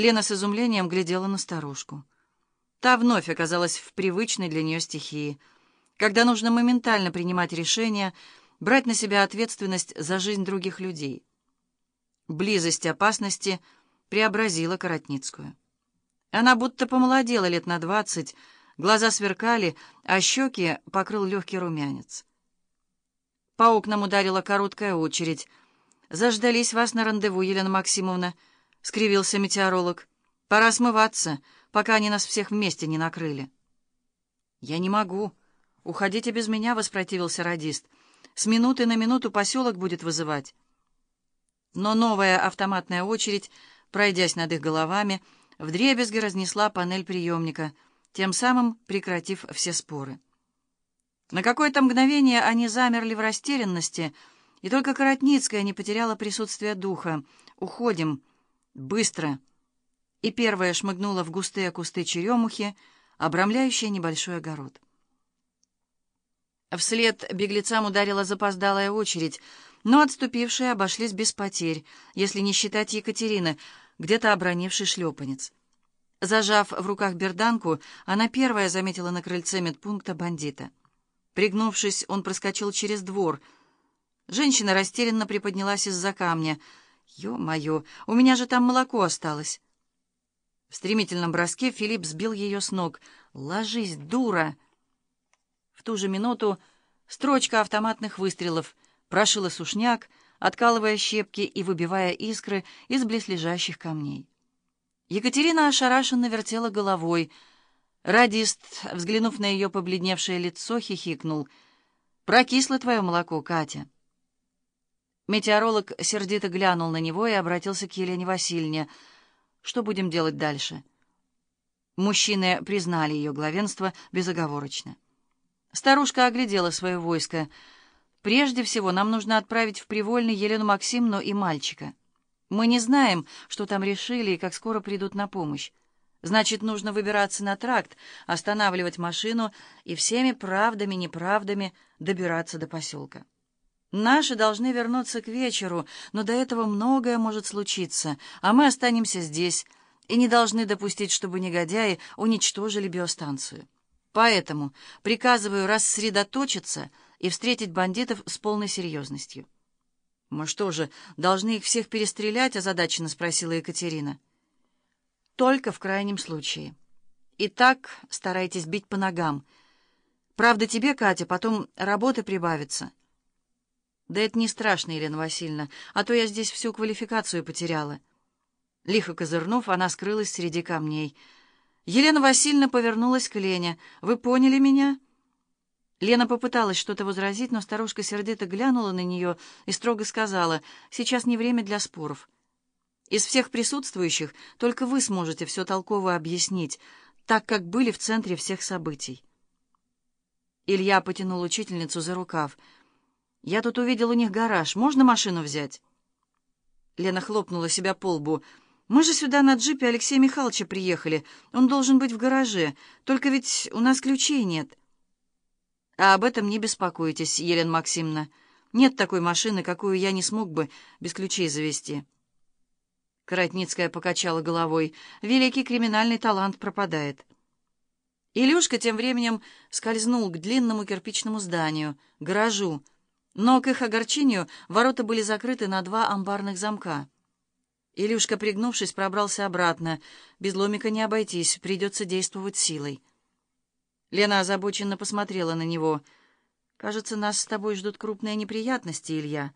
Лена с изумлением глядела на старушку. Та вновь оказалась в привычной для нее стихии, когда нужно моментально принимать решения, брать на себя ответственность за жизнь других людей. Близость опасности преобразила Коротницкую. Она будто помолодела лет на двадцать, глаза сверкали, а щеки покрыл легкий румянец. По окнам ударила короткая очередь. «Заждались вас на рандеву, Елена Максимовна», — скривился метеоролог. «Пора смываться, пока они нас всех вместе не накрыли». «Я не могу. Уходите без меня», — воспротивился радист. «С минуты на минуту поселок будет вызывать». Но новая автоматная очередь, пройдясь над их головами, вдребезги разнесла панель приемника, тем самым прекратив все споры. На какое-то мгновение они замерли в растерянности, и только Коротницкая не потеряла присутствие духа. «Уходим! Быстро!» И первая шмыгнула в густые кусты черемухи, обрамляющие небольшой огород. Вслед беглецам ударила запоздалая очередь, но отступившие обошлись без потерь, если не считать Екатерины, где-то обронившей шлепанец. Зажав в руках берданку, она первая заметила на крыльце медпункта бандита. Пригнувшись, он проскочил через двор. Женщина растерянно приподнялась из-за камня. «Ё-моё, у меня же там молоко осталось!» В стремительном броске Филипп сбил ее с ног. «Ложись, дура!» В ту же минуту строчка автоматных выстрелов прошила сушняк, откалывая щепки и выбивая искры из близлежащих камней. Екатерина ошарашенно вертела головой — Радист, взглянув на ее побледневшее лицо, хихикнул. «Прокисло твое молоко, Катя». Метеоролог сердито глянул на него и обратился к Елене Васильевне. «Что будем делать дальше?» Мужчины признали ее главенство безоговорочно. Старушка оглядела свое войско. «Прежде всего нам нужно отправить в Привольный Елену Максимовну и мальчика. Мы не знаем, что там решили и как скоро придут на помощь. Значит, нужно выбираться на тракт, останавливать машину и всеми правдами-неправдами добираться до поселка. Наши должны вернуться к вечеру, но до этого многое может случиться, а мы останемся здесь и не должны допустить, чтобы негодяи уничтожили биостанцию. Поэтому приказываю рассредоточиться и встретить бандитов с полной серьезностью. «Мы что же, должны их всех перестрелять?» — озадаченно спросила Екатерина. Только в крайнем случае. И так старайтесь бить по ногам. Правда, тебе, Катя, потом работы прибавится. Да это не страшно, Елена Васильевна, а то я здесь всю квалификацию потеряла. Лихо козырнув, она скрылась среди камней. Елена Васильевна повернулась к Лене. «Вы поняли меня?» Лена попыталась что-то возразить, но старушка сердито глянула на нее и строго сказала, «Сейчас не время для споров». Из всех присутствующих только вы сможете все толково объяснить, так как были в центре всех событий. Илья потянул учительницу за рукав. «Я тут увидел у них гараж. Можно машину взять?» Лена хлопнула себя по лбу. «Мы же сюда на джипе Алексея Михайловича приехали. Он должен быть в гараже. Только ведь у нас ключей нет». «А об этом не беспокойтесь, Елена Максимовна. Нет такой машины, какую я не смог бы без ключей завести». Коротницкая покачала головой. Великий криминальный талант пропадает. Илюшка тем временем скользнул к длинному кирпичному зданию, гаражу, но к их огорчению ворота были закрыты на два амбарных замка. Илюшка, пригнувшись, пробрался обратно. Без ломика не обойтись, придется действовать силой. Лена озабоченно посмотрела на него. «Кажется, нас с тобой ждут крупные неприятности, Илья.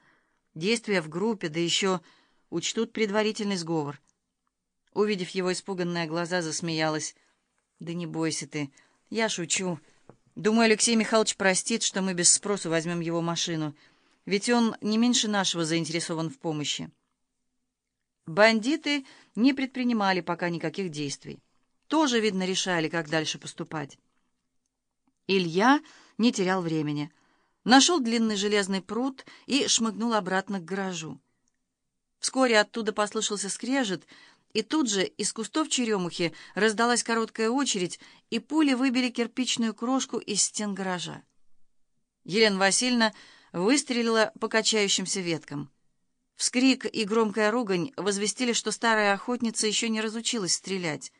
Действия в группе, да еще...» учтут предварительный сговор. Увидев его испуганные глаза, засмеялась. «Да не бойся ты, я шучу. Думаю, Алексей Михайлович простит, что мы без спросу возьмем его машину, ведь он не меньше нашего заинтересован в помощи». Бандиты не предпринимали пока никаких действий. Тоже, видно, решали, как дальше поступать. Илья не терял времени. Нашел длинный железный пруд и шмыгнул обратно к гаражу. Вскоре оттуда послышался скрежет, и тут же из кустов черемухи раздалась короткая очередь, и пули выбили кирпичную крошку из стен гаража. Елена Васильевна выстрелила по качающимся веткам. Вскрик и громкая ругань возвестили, что старая охотница еще не разучилась стрелять.